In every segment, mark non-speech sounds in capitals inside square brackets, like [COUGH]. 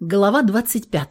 Глава 25.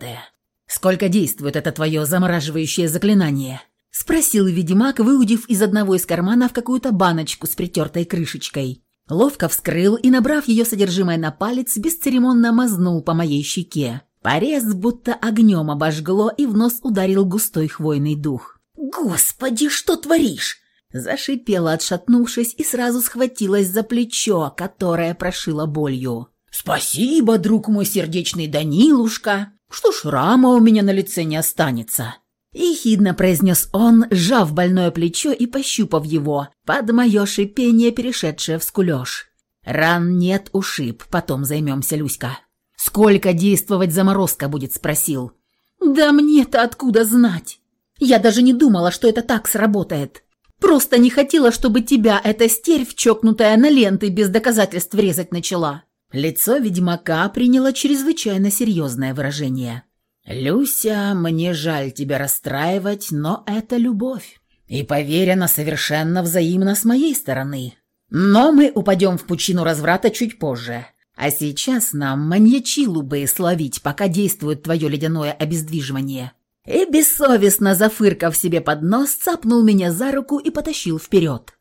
«Сколько действует это твое замораживающее заклинание?» – спросил ведьмак, выудив из одного из карманов какую-то баночку с притертой крышечкой. Ловко вскрыл и, набрав ее содержимое на палец, бесцеремонно мазнул по моей щеке. Порез будто огнем обожгло и в нос ударил густой хвойный дух. «Господи, что творишь?» Зашипела, отшатнувшись, и сразу схватилась за плечо, которое прошило болью. «Спасибо, друг мой сердечный Данилушка, что шрама у меня на лице не останется». Ехидно произнес он, сжав больное плечо и пощупав его, под мое шипение, перешедшее в скулеж. «Ран нет, ушиб, потом займемся, Люська». «Сколько действовать заморозка будет?» – спросил. «Да мне-то откуда знать? Я даже не думала, что это так сработает. Просто не хотела, чтобы тебя эта стервь, чокнутая на ленты, без доказательств резать начала». Лицо ведьмака приняло чрезвычайно серьезное выражение. «Люся, мне жаль тебя расстраивать, но это любовь. И поверь, она совершенно взаимна с моей стороны. Но мы упадем в пучину разврата чуть позже. А сейчас нам маньячилу бы словить, пока действует твое ледяное обездвиживание». И бессовестно зафыркав себе под нос, цапнул меня за руку и потащил вперед.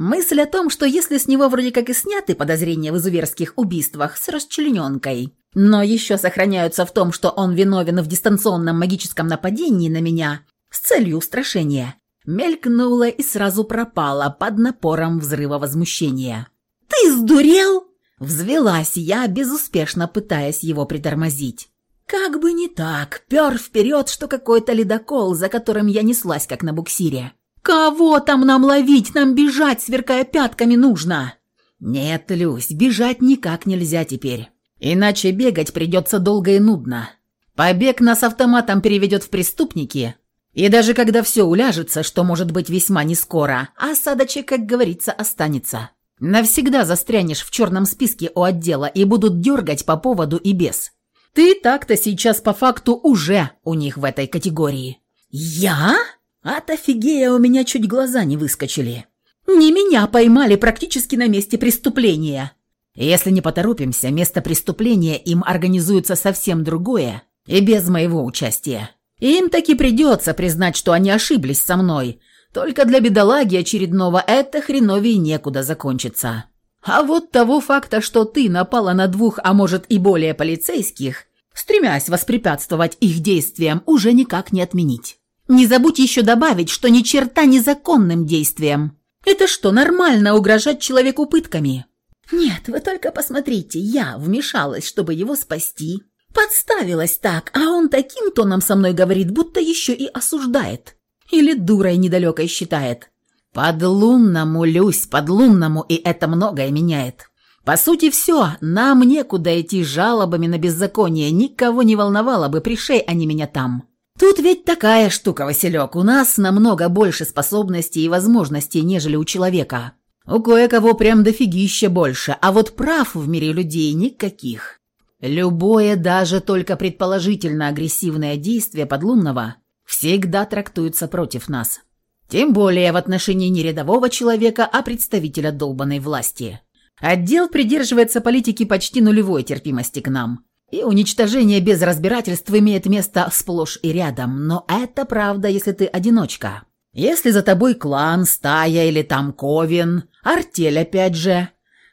Мысль о том, что если с него вроде как и сняты подозрения в изуверских убийствах с расчлененкой, но еще сохраняются в том, что он виновен в дистанционном магическом нападении на меня с целью устрашения, мелькнула и сразу пропала под напором взрыва возмущения. «Ты сдурел?» Взвелась я, безуспешно пытаясь его притормозить. Как бы не так, пер вперед, что какой-то ледокол, за которым я неслась, как на буксире. «Кого там нам ловить? Нам бежать, сверкая пятками, нужно!» «Нет, Люсь, бежать никак нельзя теперь. Иначе бегать придется долго и нудно. Побег нас автоматом переведет в преступники, и даже когда все уляжется, что может быть весьма нескоро, осадочек, как говорится, останется. Навсегда застрянешь в черном списке у отдела и будут дергать по поводу и без. Ты так-то сейчас по факту уже у них в этой категории». «Я?» От офигея у меня чуть глаза не выскочили. Не меня поймали практически на месте преступления. Если не поторопимся, место преступления им организуется совсем другое и без моего участия. Им таки придется признать, что они ошиблись со мной. Только для бедолаги очередного это хреновее некуда закончится. А вот того факта, что ты напала на двух, а может и более полицейских, стремясь воспрепятствовать их действиям, уже никак не отменить. Не забудь еще добавить, что ни черта незаконным действием. Это что, нормально угрожать человеку пытками? Нет, вы только посмотрите, я вмешалась, чтобы его спасти. Подставилась так, а он таким тоном со мной говорит, будто еще и осуждает. Или дурой недалекой считает. Подлунному, Люсь, подлунному, и это многое меняет. По сути, все, нам некуда идти жалобами на беззаконие, никого не волновало бы, пришей они меня там. Тут ведь такая штука, Василек, у нас намного больше способностей и возможностей, нежели у человека. У кое-кого прям дофигища больше, а вот прав в мире людей никаких. Любое, даже только предположительно агрессивное действие подлунного всегда трактуется против нас. Тем более в отношении не рядового человека, а представителя долбанной власти. Отдел придерживается политики почти нулевой терпимости к нам. И уничтожение без разбирательств имеет место сплошь и рядом, но это правда, если ты одиночка. Если за тобой клан, стая или там ковен, артель опять же,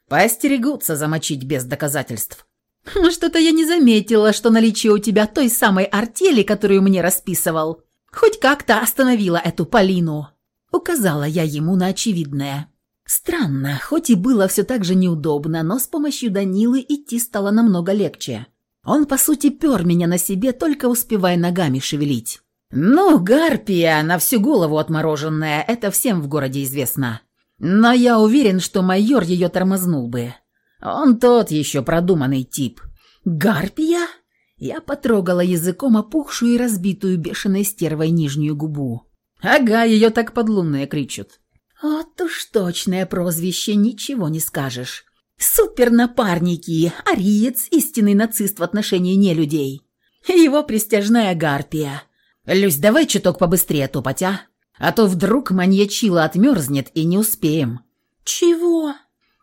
постерегутся замочить без доказательств. [LAUGHS] Что-то я не заметила, что наличие у тебя той самой артели, которую мне расписывал, хоть как-то остановило эту Полину. Указала я ему на очевидное. Странно, хоть и было все так же неудобно, но с помощью Данилы идти стало намного легче. Он, по сути, пер меня на себе, только успевая ногами шевелить. «Ну, гарпия, на всю голову отмороженная, это всем в городе известно. Но я уверен, что майор ее тормознул бы. Он тот еще продуманный тип». «Гарпия?» Я потрогала языком опухшую и разбитую бешеной стервой нижнюю губу. «Ага, ее так подлунные кричат». «Вот уж точное прозвище, ничего не скажешь. Супернапарники, ариец, истинный нацист в отношении нелюдей. Его престяжная гарпия. Люсь, давай чуток побыстрее топать, а? А то вдруг маньячила отмерзнет и не успеем. Чего?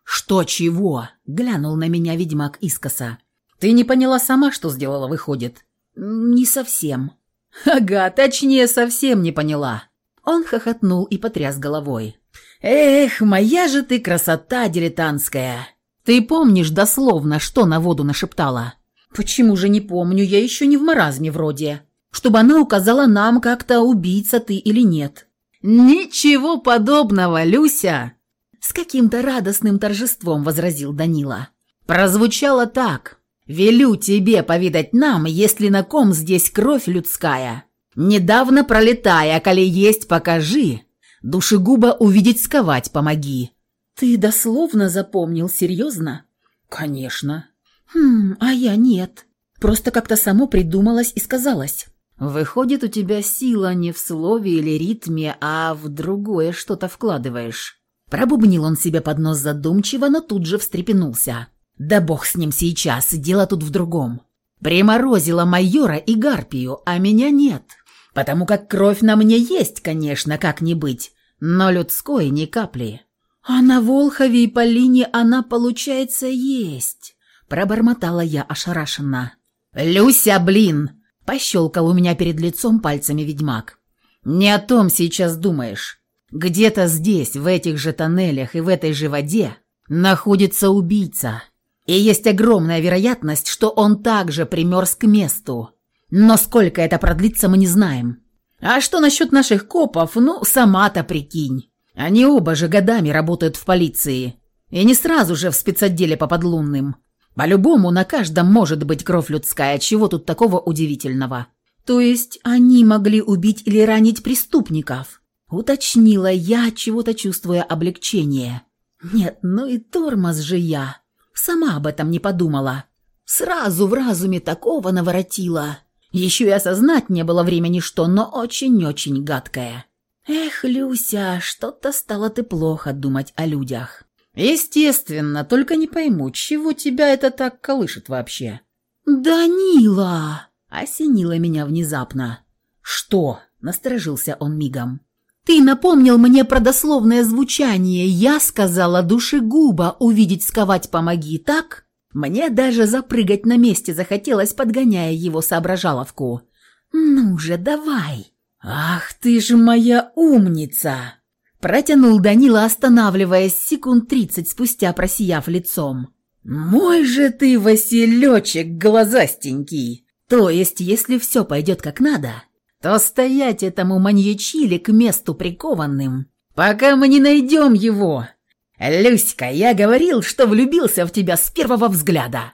Что чего? Глянул на меня ведьмак искоса. Ты не поняла сама, что сделала, выходит?» «Не совсем». «Ага, точнее, совсем не поняла». Он хохотнул и потряс головой. «Эх, моя же ты красота дилетантская! Ты помнишь дословно, что на воду нашептала?» «Почему же не помню? Я еще не в маразме вроде. Чтобы она указала нам как-то, убийца ты или нет». «Ничего подобного, Люся!» С каким-то радостным торжеством возразил Данила. «Прозвучало так. Велю тебе повидать нам, если на ком здесь кровь людская. Недавно пролетая, коли есть покажи. Душегуба увидеть сковать помоги». «Ты дословно запомнил, серьезно?» «Конечно». «Хм, а я нет. Просто как-то само придумалось и сказалось». «Выходит, у тебя сила не в слове или ритме, а в другое что-то вкладываешь». Пробубнил он себе под нос задумчиво, но тут же встрепенулся. «Да бог с ним сейчас, дело тут в другом. Приморозила майора и гарпию, а меня нет. Потому как кровь на мне есть, конечно, как не быть, но людской ни капли. А на Волхове и Полине она, получается, есть». Пробормотала я ошарашенно. «Люся, блин!» Пощелкал у меня перед лицом пальцами ведьмак. «Не о том сейчас думаешь. Где-то здесь, в этих же тоннелях и в этой же воде, находится убийца. И есть огромная вероятность, что он также примерз к месту. Но сколько это продлится, мы не знаем. А что насчет наших копов, ну, сама-то прикинь. Они оба же годами работают в полиции. И не сразу же в спецотделе по подлунным. По-любому на каждом может быть кровь людская, чего тут такого удивительного? То есть они могли убить или ранить преступников? Уточнила я, чего-то чувствуя облегчение. Нет, ну и тормоз же я. Сама об этом не подумала. Сразу в разуме такого наворотила. Еще и осознать не было времени что, но очень-очень гадкое. Эх, Люся, что-то стало ты плохо думать о людях. «Естественно, только не пойму, чего тебя это так колышет вообще?» «Данила!» — осенило меня внезапно. «Что?» — насторожился он мигом. «Ты напомнил мне про дословное звучание. Я сказала душегуба увидеть сковать помоги, так?» Мне даже запрыгать на месте захотелось, подгоняя его соображаловку. «Ну же, давай!» «Ах ты ж моя умница!» Протянул Данила, останавливаясь секунд тридцать спустя, просияв лицом. «Мой же ты, Василечек, глазастенький! То есть, если все пойдет как надо, то стоять этому маньячили к месту прикованным, пока мы не найдем его. Люська, я говорил, что влюбился в тебя с первого взгляда».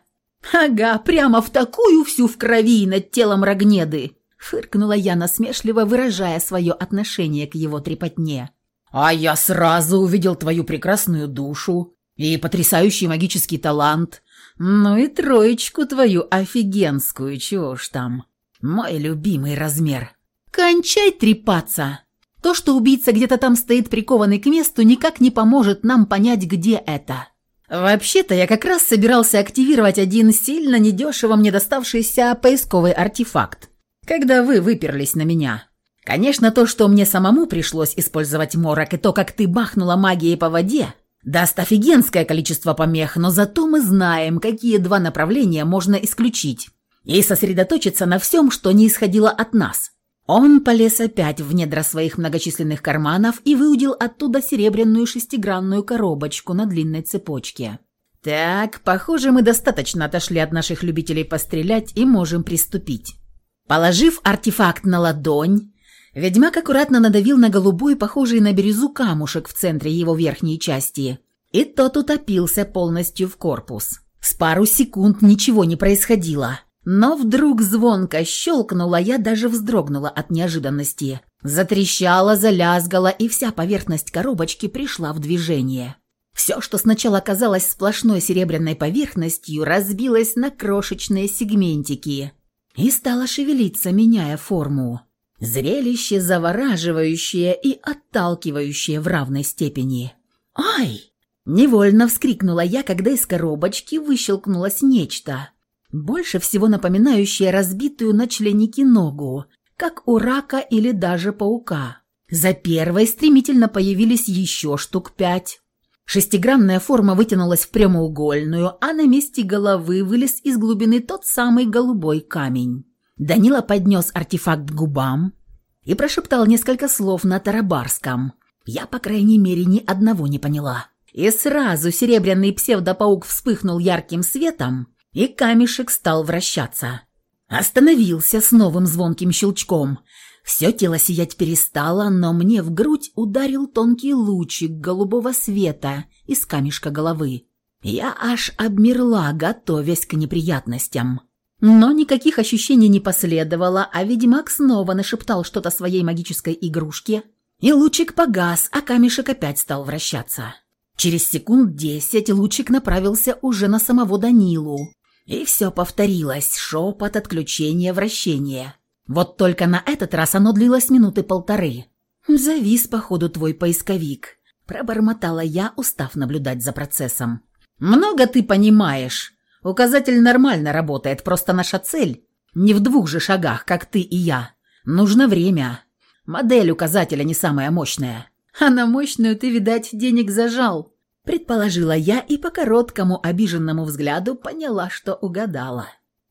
«Ага, прямо в такую всю в крови над телом Рогнеды!» Фыркнула я насмешливо, выражая свое отношение к его трепотне. А я сразу увидел твою прекрасную душу и потрясающий магический талант. Ну и троечку твою офигенскую, чего ж там. Мой любимый размер. Кончай трепаться. То, что убийца где-то там стоит прикованный к месту, никак не поможет нам понять, где это. Вообще-то я как раз собирался активировать один сильно недешево мне доставшийся поисковый артефакт, когда вы выперлись на меня. Конечно, то, что мне самому пришлось использовать морок, и то, как ты бахнула магией по воде, даст офигенское количество помех, но зато мы знаем, какие два направления можно исключить, и сосредоточиться на всем, что не исходило от нас. Он полез опять в недра своих многочисленных карманов и выудил оттуда серебряную шестигранную коробочку на длинной цепочке. «Так, похоже, мы достаточно отошли от наших любителей пострелять и можем приступить». Положив артефакт на ладонь, Ведьмак аккуратно надавил на голубой, похожий на бирюзу камушек в центре его верхней части, и тот утопился полностью в корпус. С пару секунд ничего не происходило, но вдруг звонко щелкнуло, я даже вздрогнула от неожиданности. Затрещала, залязгала, и вся поверхность коробочки пришла в движение. Все, что сначала казалось сплошной серебряной поверхностью, разбилось на крошечные сегментики и стало шевелиться, меняя форму. Зрелище завораживающее и отталкивающее в равной степени. «Ай!» – невольно вскрикнула я, когда из коробочки выщелкнулось нечто, больше всего напоминающее разбитую на членики ногу, как у рака или даже паука. За первой стремительно появились еще штук пять. Шестигранная форма вытянулась в прямоугольную, а на месте головы вылез из глубины тот самый голубой камень. Данила поднес артефакт к губам и прошептал несколько слов на тарабарском. Я, по крайней мере, ни одного не поняла. И сразу серебряный псевдопаук вспыхнул ярким светом, и камешек стал вращаться. Остановился с новым звонким щелчком. Все тело сиять перестало, но мне в грудь ударил тонкий лучик голубого света из камешка головы. Я аж обмерла, готовясь к неприятностям. Но никаких ощущений не последовало, а ведьмак снова нашептал что-то своей магической игрушке, и лучик погас, а камешек опять стал вращаться. Через секунд десять лучик направился уже на самого Данилу. И все повторилось, шепот, отключение, вращение. Вот только на этот раз оно длилось минуты полторы. «Завис, походу, твой поисковик», – пробормотала я, устав наблюдать за процессом. «Много ты понимаешь. Указатель нормально работает, просто наша цель не в двух же шагах, как ты и я. Нужно время. Модель указателя не самая мощная. А на мощную ты, видать, денег зажал. Предположила я и по короткому обиженному взгляду поняла, что угадала.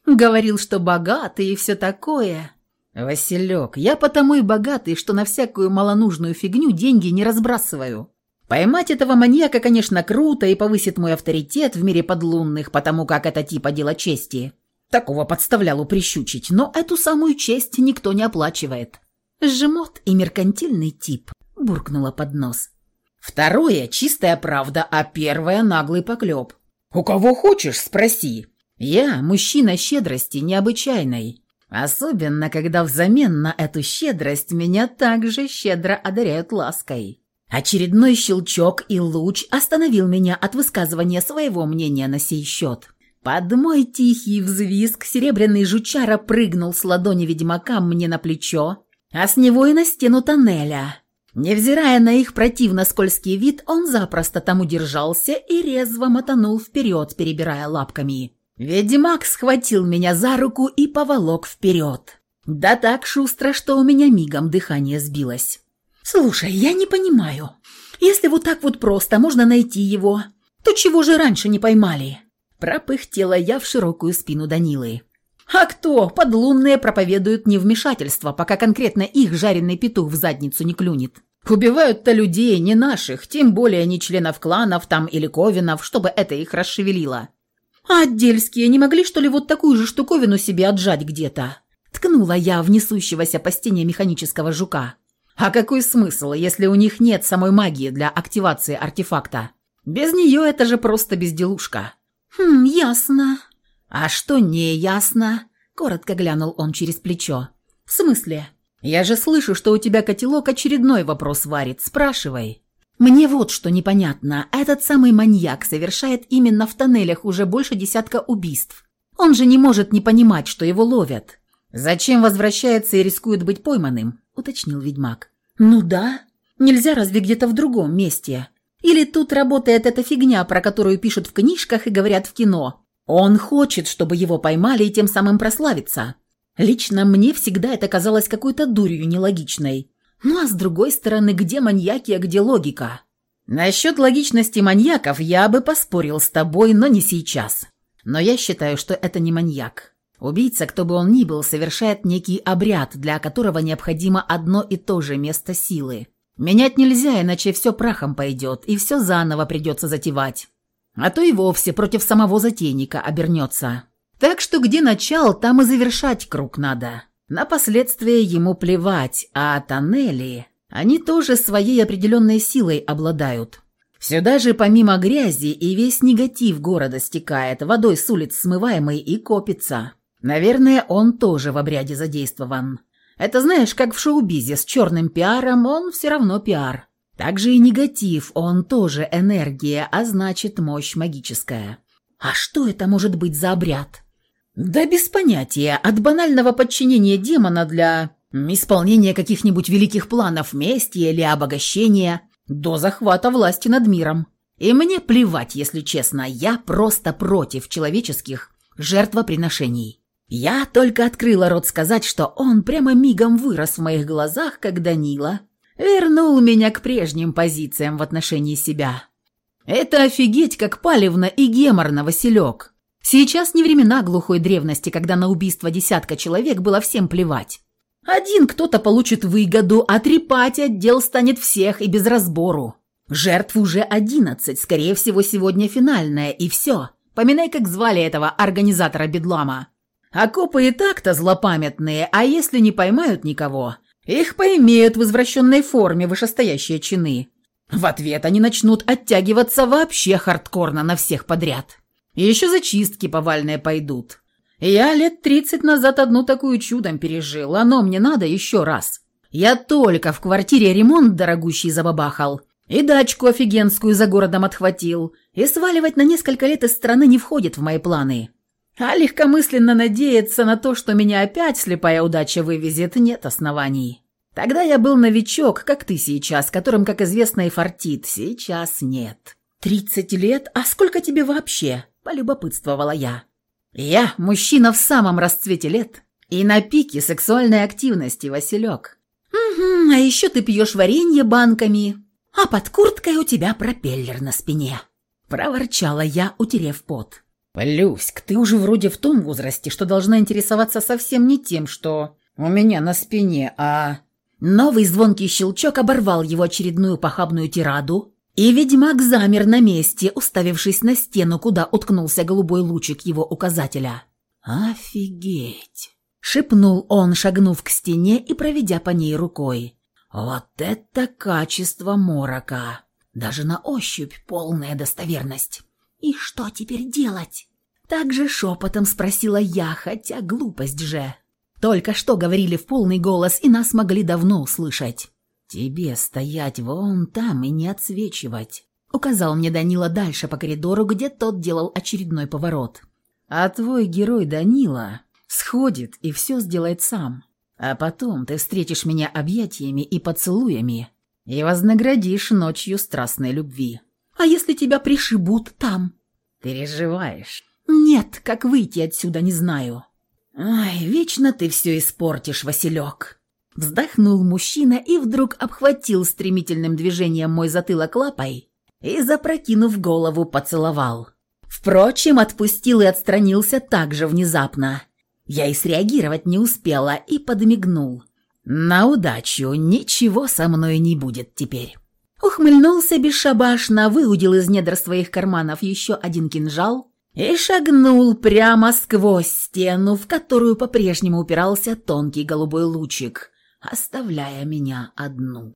Говорил, что богатый и все такое. Василек, я потому и богатый, что на всякую малонужную фигню деньги не разбрасываю. Поймать этого маньяка, конечно, круто и повысит мой авторитет в мире подлунных, потому как это типа дело чести. Такого подставлялу прищучить, но эту самую честь никто не оплачивает. Жемот и меркантильный тип, буркнула под нос. Второе – чистая правда, а первое – наглый поклеп. У кого хочешь, спроси. Я – мужчина щедрости необычайной. Особенно, когда взамен на эту щедрость меня также щедро одаряют лаской. Очередной щелчок и луч остановил меня от высказывания своего мнения на сей счет. Под мой тихий взвизг серебряный жучара прыгнул с ладони ведьмака мне на плечо, а с него и на стену тоннеля. Невзирая на их противно скользкий вид, он запросто там удержался и резво мотанул вперед, перебирая лапками. Ведьмак схватил меня за руку и поволок вперед. Да так шустро, что у меня мигом дыхание сбилось. «Слушай, я не понимаю. Если вот так вот просто можно найти его, то чего же раньше не поймали?» Пропыхтела я в широкую спину Данилы. А кто? Подлунные проповедуют невмешательство, пока конкретно их жареный петух в задницу не клюнет. Убивают-то людей, не наших, тем более не членов кланов там или ковинов, чтобы это их расшевелило. А отдельские не могли, что ли, вот такую же штуковину себе отжать где-то? Ткнула я в несущегося по стене механического жука. А какой смысл, если у них нет самой магии для активации артефакта? Без нее это же просто безделушка. Хм, ясно. «А что не ясно?» – коротко глянул он через плечо. «В смысле? Я же слышу, что у тебя котелок очередной вопрос варит. Спрашивай». «Мне вот что непонятно. Этот самый маньяк совершает именно в тоннелях уже больше десятка убийств. Он же не может не понимать, что его ловят». «Зачем возвращается и рискует быть пойманным?» – уточнил ведьмак. «Ну да. Нельзя разве где-то в другом месте? Или тут работает эта фигня, про которую пишут в книжках и говорят в кино? Он хочет, чтобы его поймали и тем самым прославиться. Лично мне всегда это казалось какой-то дурью нелогичной. Ну а с другой стороны, где маньяки, а где логика? Насчет логичности маньяков я бы поспорил с тобой, но не сейчас. Но я считаю, что это не маньяк. Убийца, кто бы он ни был, совершает некий обряд, для которого необходимо одно и то же место силы. Менять нельзя, иначе все прахом пойдет, и все заново придется затевать а то и вовсе против самого затейника обернется. Так что где начал, там и завершать круг надо. На последствия ему плевать, а тоннели, они тоже своей определенной силой обладают. Сюда же помимо грязи и весь негатив города стекает, водой с улиц смываемый и копится. Наверное, он тоже в обряде задействован. Это знаешь, как в шоу-бизе с черным пиаром, он все равно пиар. Также и негатив, он тоже энергия, а значит мощь магическая. А что это может быть за обряд? Да без понятия. От банального подчинения демона для исполнения каких-нибудь великих планов мести или обогащения до захвата власти над миром. И мне плевать, если честно, я просто против человеческих жертвоприношений. Я только открыла рот сказать, что он прямо мигом вырос в моих глазах, как Данила, вернул меня к прежним позициям в отношении себя. Это офигеть, как палевно и геморно, Василек. Сейчас не времена глухой древности, когда на убийство десятка человек было всем плевать. Один кто-то получит выгоду, а трепать отдел станет всех и без разбору. Жертв уже одиннадцать, скорее всего, сегодня финальная, и все. Поминай, как звали этого организатора бедлама. А копы и так-то злопамятные, а если не поймают никого, их поимеют в извращенной форме вышестоящие чины. В ответ они начнут оттягиваться вообще хардкорно на всех подряд. Еще зачистки повальные пойдут. Я лет тридцать назад одну такую чудом пережил, оно мне надо еще раз. Я только в квартире ремонт дорогущий забабахал, и дачку офигенскую за городом отхватил, и сваливать на несколько лет из страны не входит в мои планы. А легкомысленно надеяться на то, что меня опять слепая удача вывезет, нет оснований. Тогда я был новичок, как ты сейчас, которым, как известно, и фартит. Сейчас нет. «Тридцать лет? А сколько тебе вообще?» – полюбопытствовала я. «Я мужчина в самом расцвете лет и на пике сексуальной активности, Василек». «Угу, а еще ты пьешь варенье банками, а под курткой у тебя пропеллер на спине», – проворчала я, утерев пот. «Люськ, ты уже вроде в том возрасте, что должна интересоваться совсем не тем, что у меня на спине, а...» Новый звонкий щелчок оборвал его очередную похабную тираду, и ведьмак замер на месте, уставившись на стену, куда уткнулся голубой лучик его указателя. «Офигеть!» — шепнул он, шагнув к стене и проведя по ней рукой. «Вот это качество морока! Даже на ощупь полная достоверность!» «И что теперь делать?» Так же шепотом спросила я, хотя глупость же. Только что говорили в полный голос, и нас могли давно услышать. «Тебе стоять вон там и не отсвечивать», — указал мне Данила дальше по коридору, где тот делал очередной поворот. «А твой герой Данила сходит и все сделает сам. А потом ты встретишь меня объятиями и поцелуями и вознаградишь ночью страстной любви. А если тебя пришибут там?» «Переживаешь?» «Нет, как выйти отсюда, не знаю». «Ай, вечно ты все испортишь, Василек!» Вздохнул мужчина и вдруг обхватил стремительным движением мой затылок лапой и, запрокинув голову, поцеловал. Впрочем, отпустил и отстранился так же внезапно. Я и среагировать не успела и подмигнул. «На удачу, ничего со мной не будет теперь». Ухмыльнулся бесшабашно, выудил из недр своих карманов еще один кинжал и шагнул прямо сквозь стену, в которую по-прежнему упирался тонкий голубой лучик, оставляя меня одну.